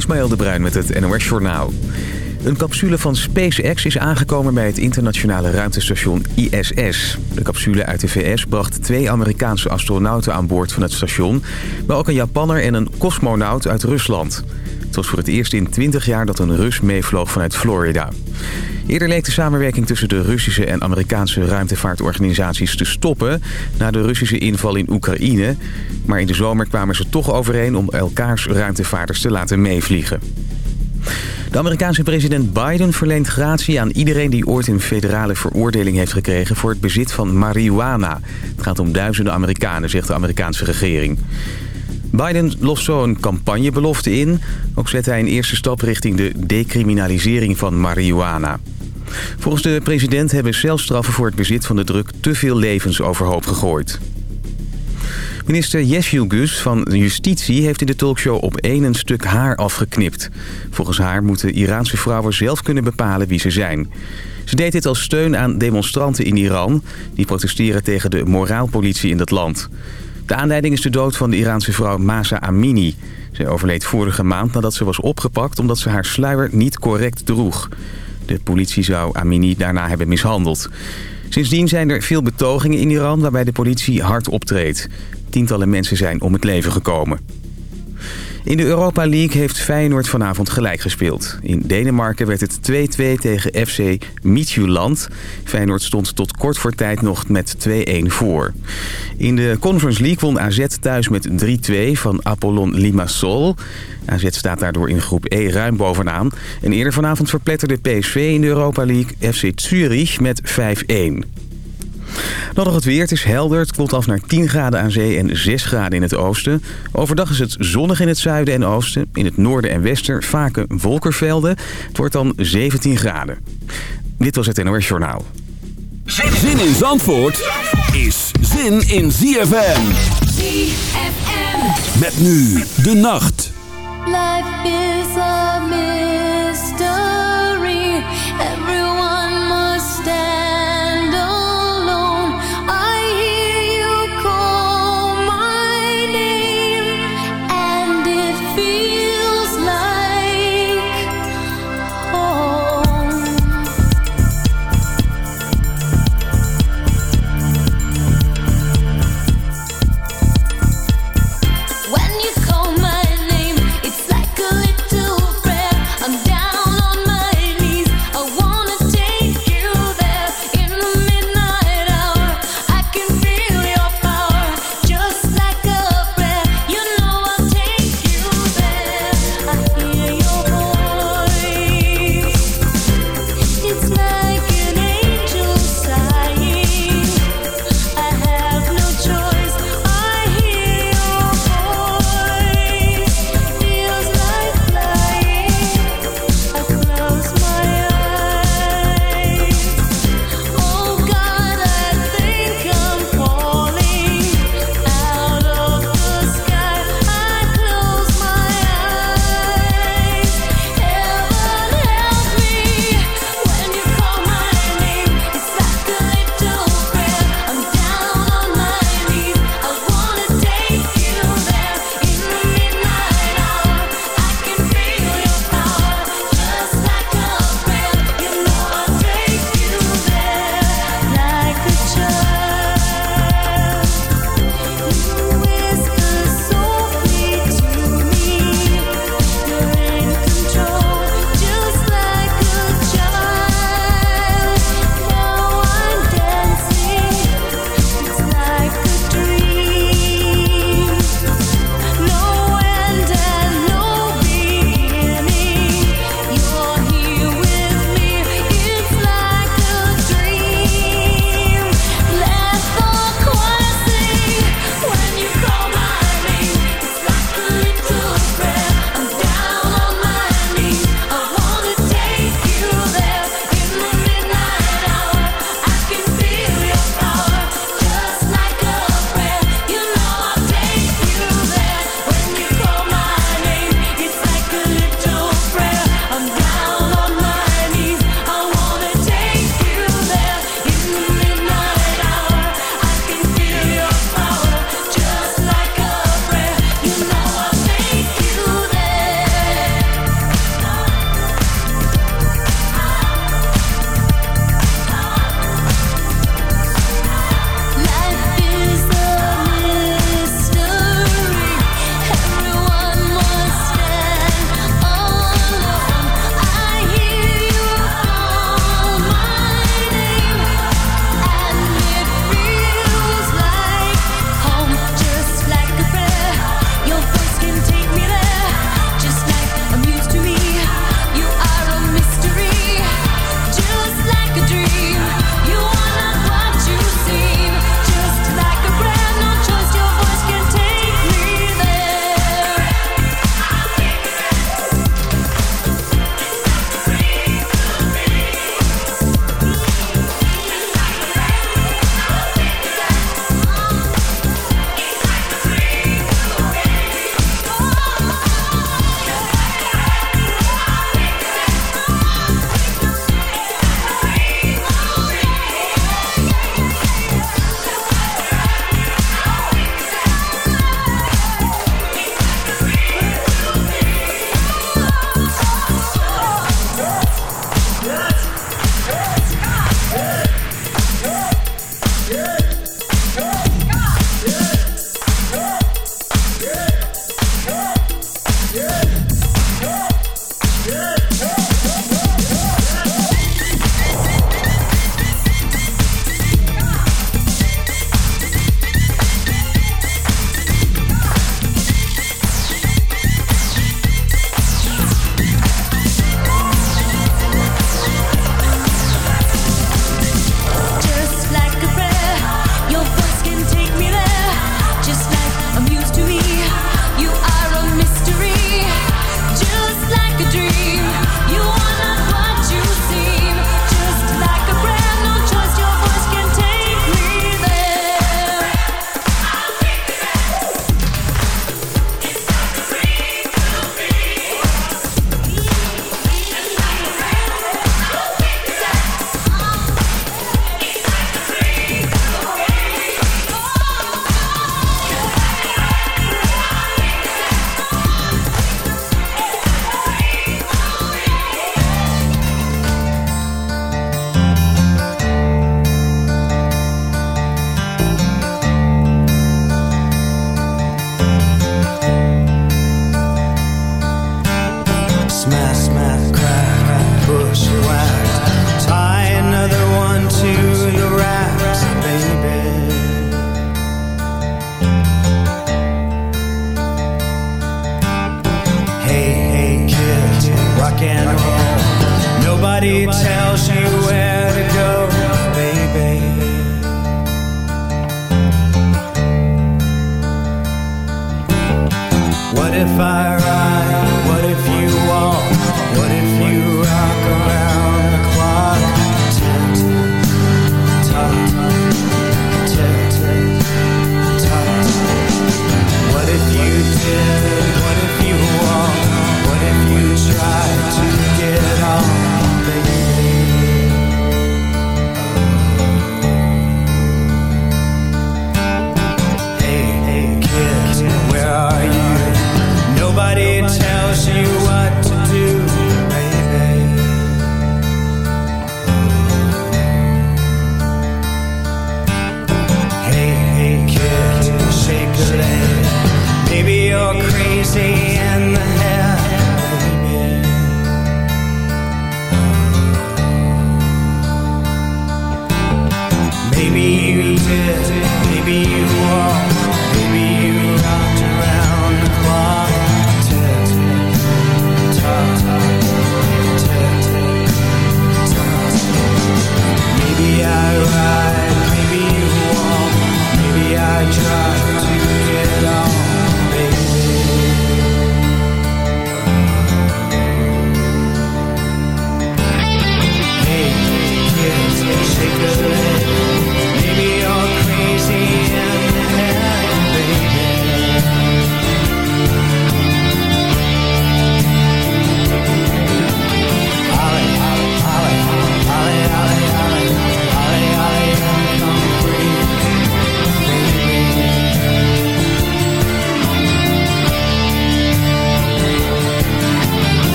Ismaël de Bruin met het NOS Journaal. Een capsule van SpaceX is aangekomen bij het internationale ruimtestation ISS. De capsule uit de VS bracht twee Amerikaanse astronauten aan boord van het station... maar ook een Japanner en een cosmonaut uit Rusland. Het was voor het eerst in 20 jaar dat een Rus meevloog vanuit Florida. Eerder leek de samenwerking tussen de Russische en Amerikaanse ruimtevaartorganisaties te stoppen... na de Russische inval in Oekraïne. Maar in de zomer kwamen ze toch overeen om elkaars ruimtevaarders te laten meevliegen. De Amerikaanse president Biden verleent gratie aan iedereen die ooit een federale veroordeling heeft gekregen voor het bezit van marihuana. Het gaat om duizenden Amerikanen, zegt de Amerikaanse regering. Biden lost zo een campagnebelofte in. Ook zet hij een eerste stap richting de decriminalisering van marihuana. Volgens de president hebben celstraffen voor het bezit van de druk te veel levens overhoop gegooid. Minister Gus van Justitie heeft in de talkshow op één een stuk haar afgeknipt. Volgens haar moeten Iraanse vrouwen zelf kunnen bepalen wie ze zijn. Ze deed dit als steun aan demonstranten in Iran... die protesteren tegen de moraalpolitie in dat land. De aanleiding is de dood van de Iraanse vrouw Masa Amini. Zij overleed vorige maand nadat ze was opgepakt omdat ze haar sluier niet correct droeg. De politie zou Amini daarna hebben mishandeld. Sindsdien zijn er veel betogingen in Iran waarbij de politie hard optreedt. Tientallen mensen zijn om het leven gekomen. In de Europa League heeft Feyenoord vanavond gelijk gespeeld. In Denemarken werd het 2-2 tegen FC Midtjylland. Feyenoord stond tot kort voor tijd nog met 2-1 voor. In de Conference League won AZ thuis met 3-2 van Apollon Limassol. AZ staat daardoor in groep E ruim bovenaan. En eerder vanavond verpletterde PSV in de Europa League FC Zurich met 5-1. Dan nog het weer. Het is helder. Het koelt af naar 10 graden aan zee en 6 graden in het oosten. Overdag is het zonnig in het zuiden en oosten. In het noorden en westen vaker wolkenvelden. Het wordt dan 17 graden. Dit was het NOS Journaal. Zin in Zandvoort is zin in ZFM. ZFM. Met nu de nacht. Life is a mystery. Everyone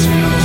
Christmas.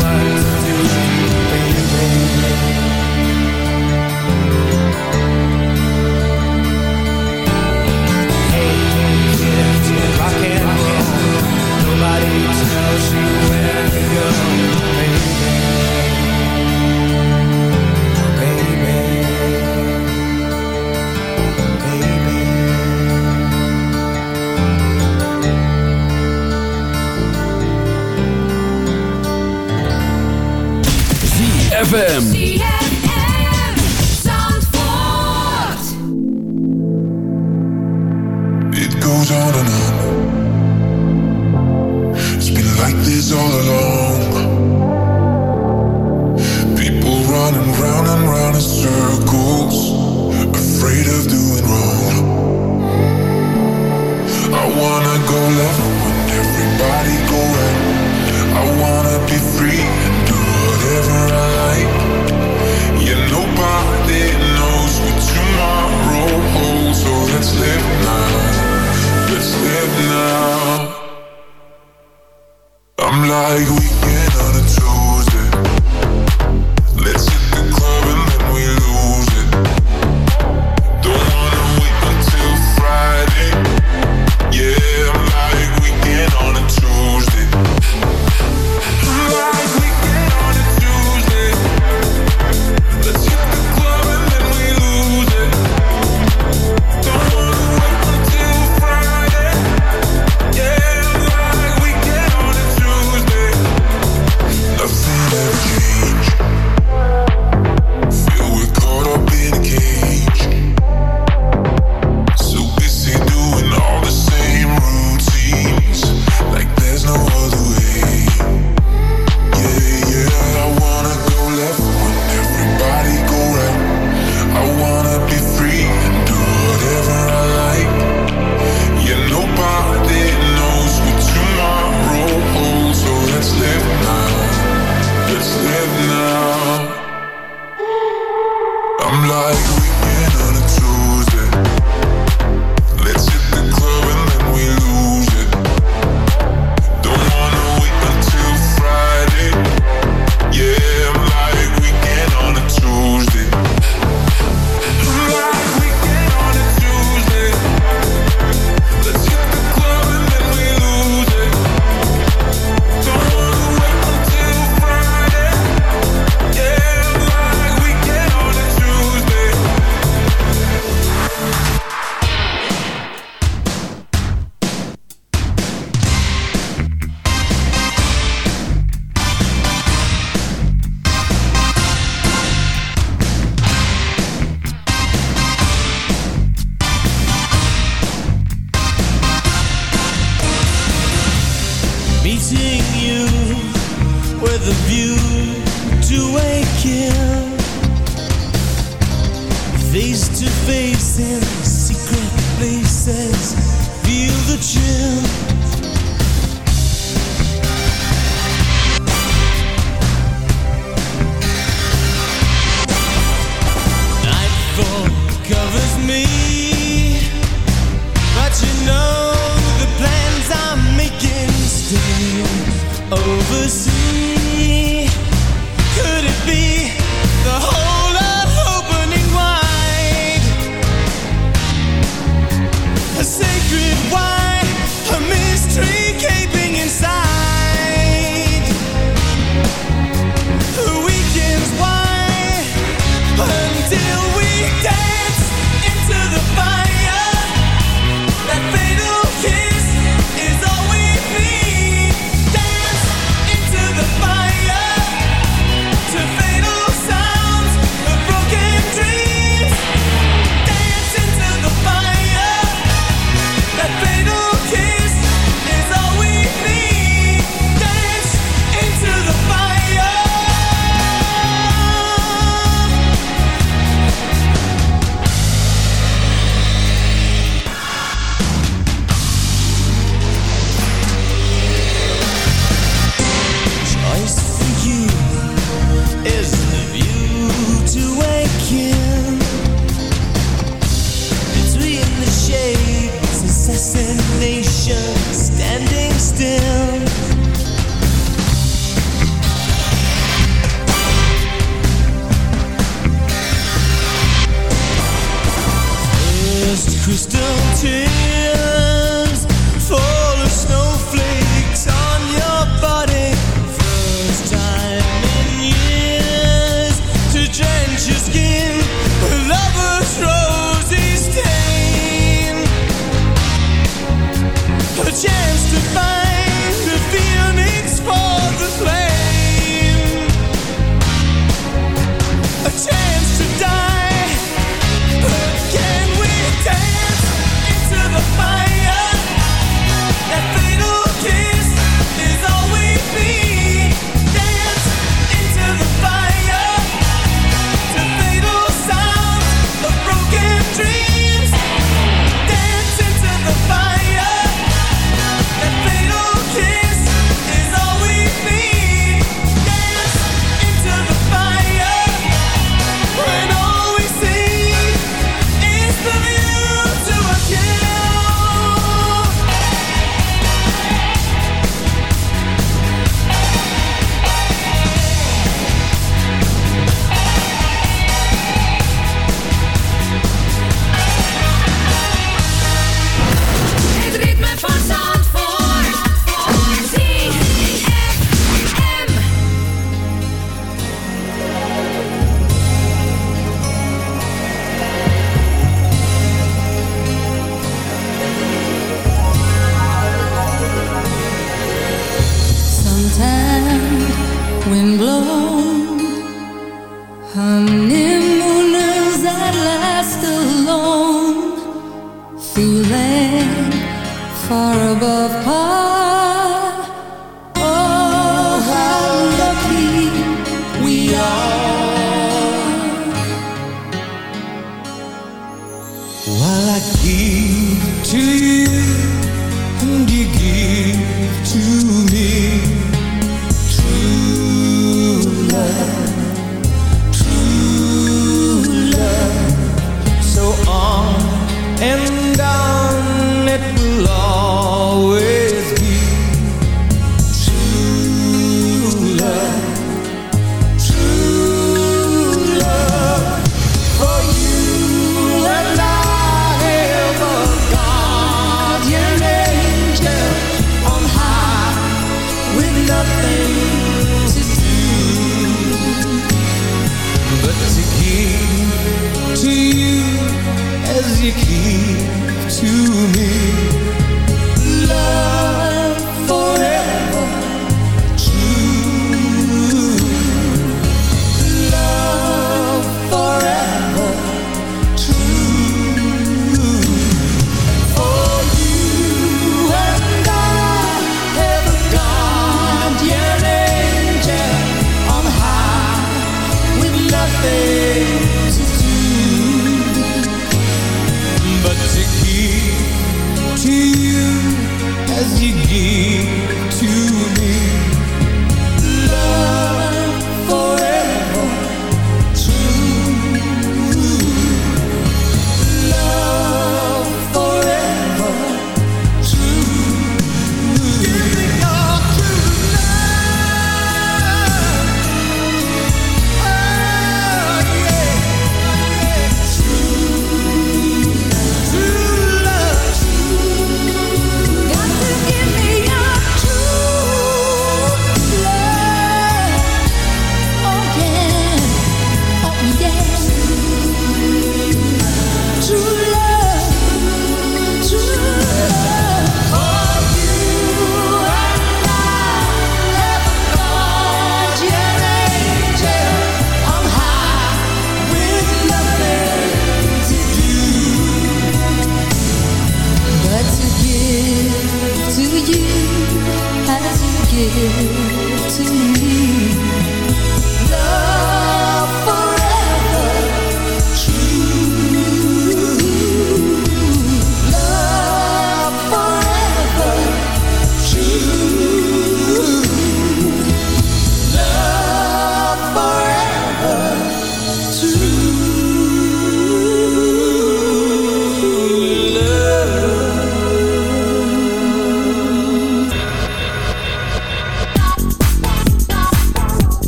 overseas?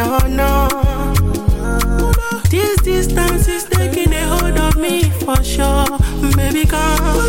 No no. This distance is taking a hold of me for sure, baby. Come,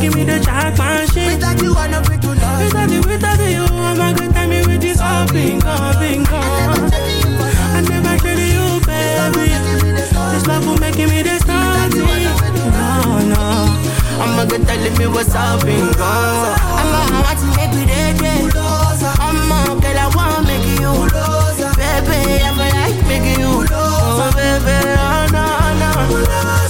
This love will make me the jack machine. Without you, I'm not free to love. Without you, without you, I'm a good time with this all bingo, bingo. I never traded you, baby. This love will make me the starting. No, no. I'm a good telling me what's up, bingo. I'm a to make me dead, I'm a girl, I wanna make you. Baby, I feel like making you. Oh, baby, oh, no, no.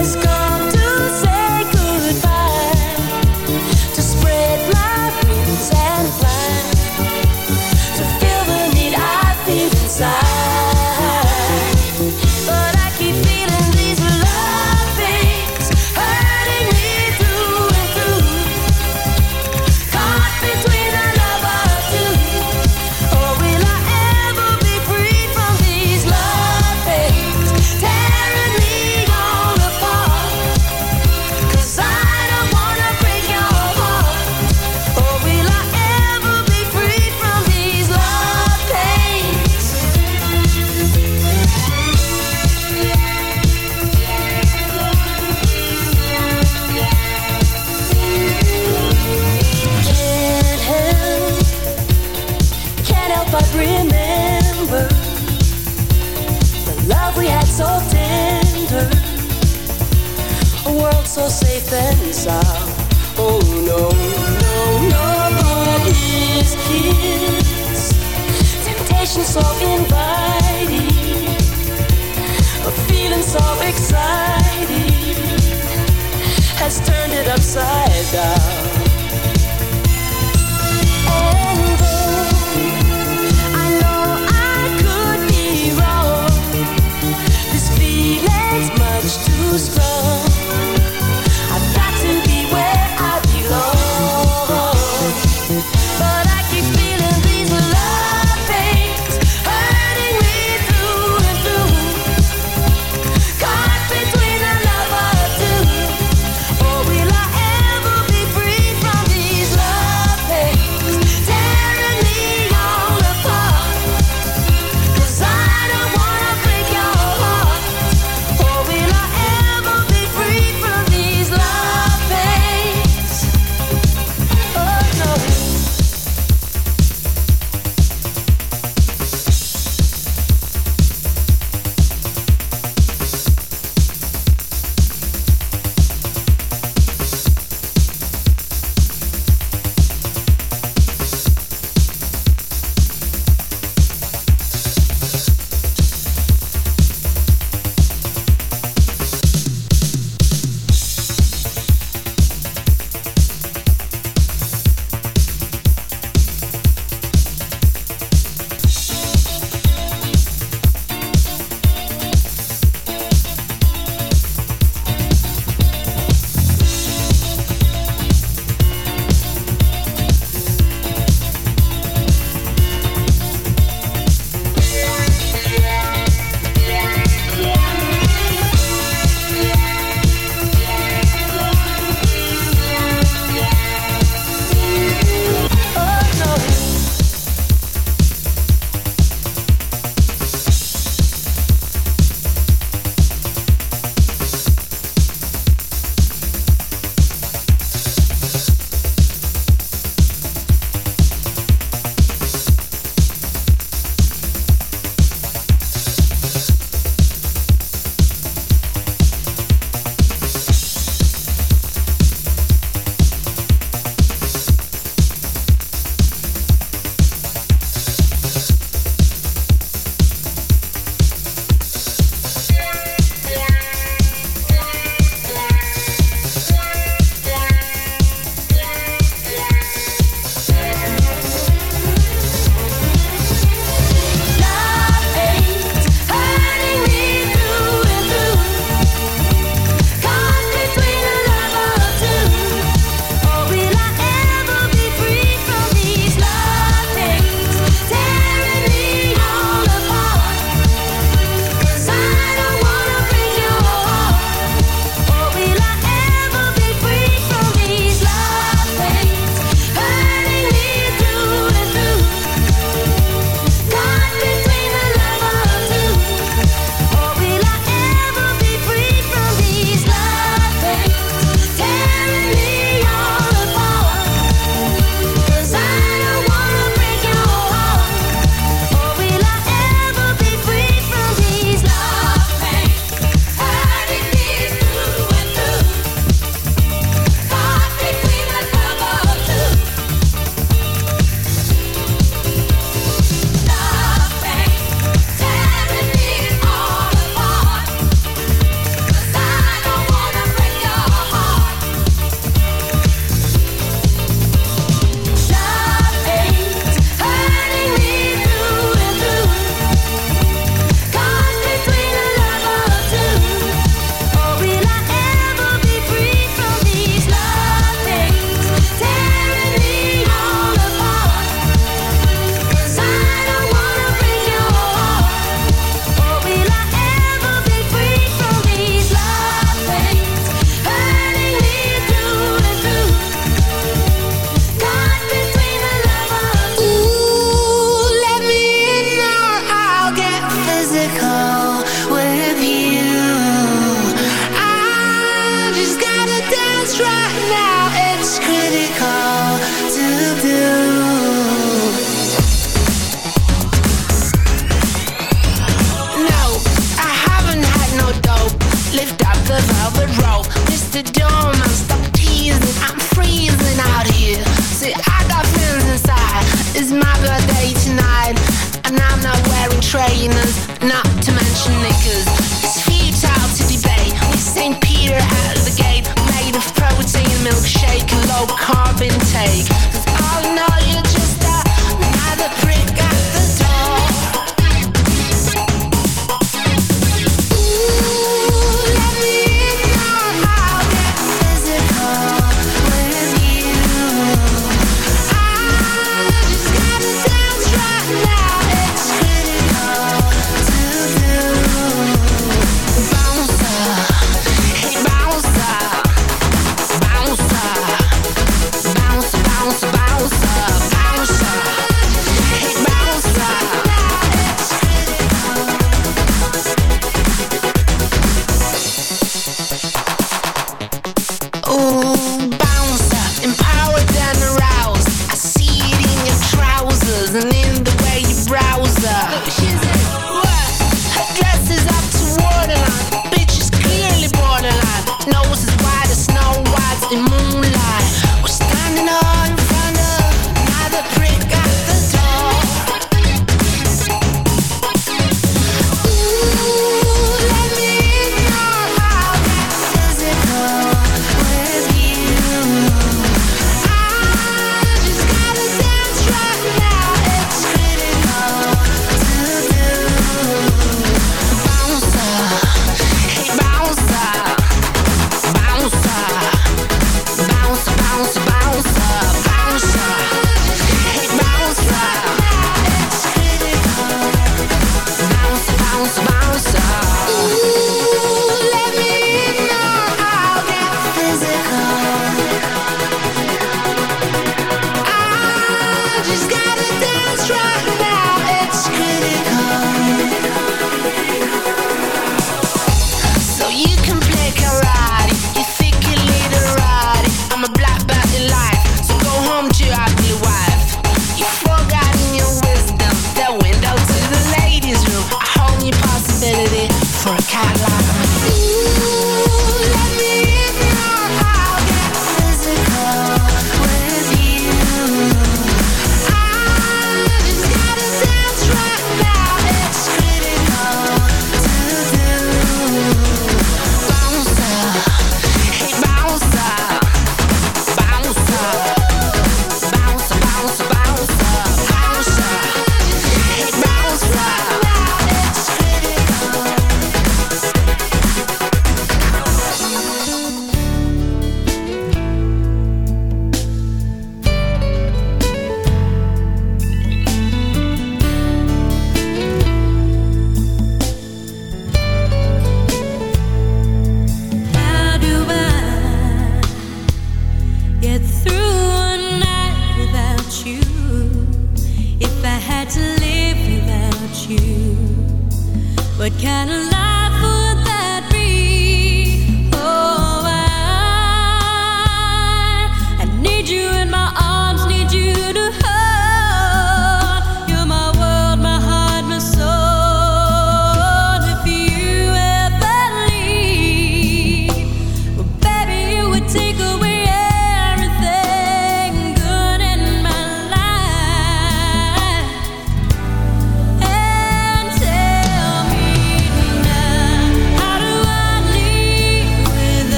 it's gone Passion so inviting, a feeling so exciting has turned it upside down.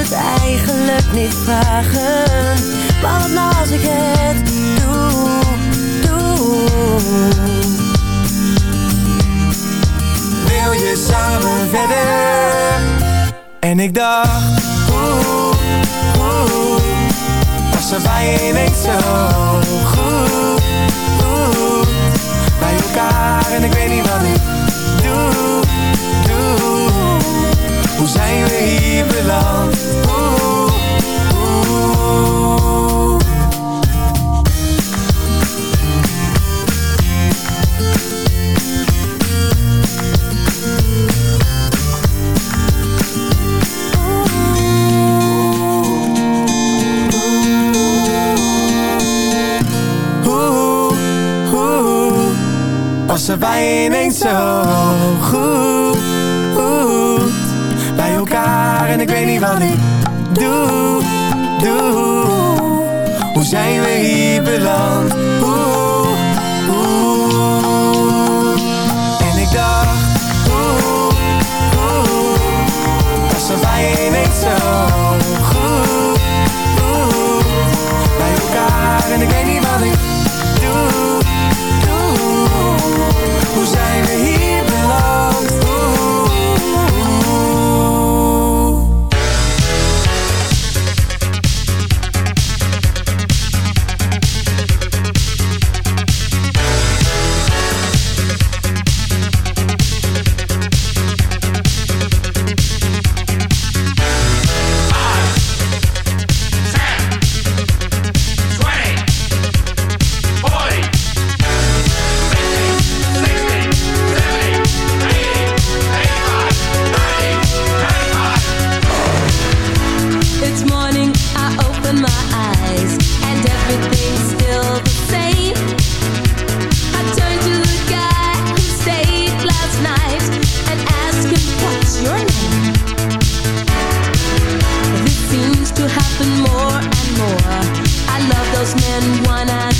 het eigenlijk niet vragen Maar wat als ik het doe, doe Wil je samen verder? En ik dacht Oeh, oeh Was er bij niet zo goed so nothing more and more. I love those men one and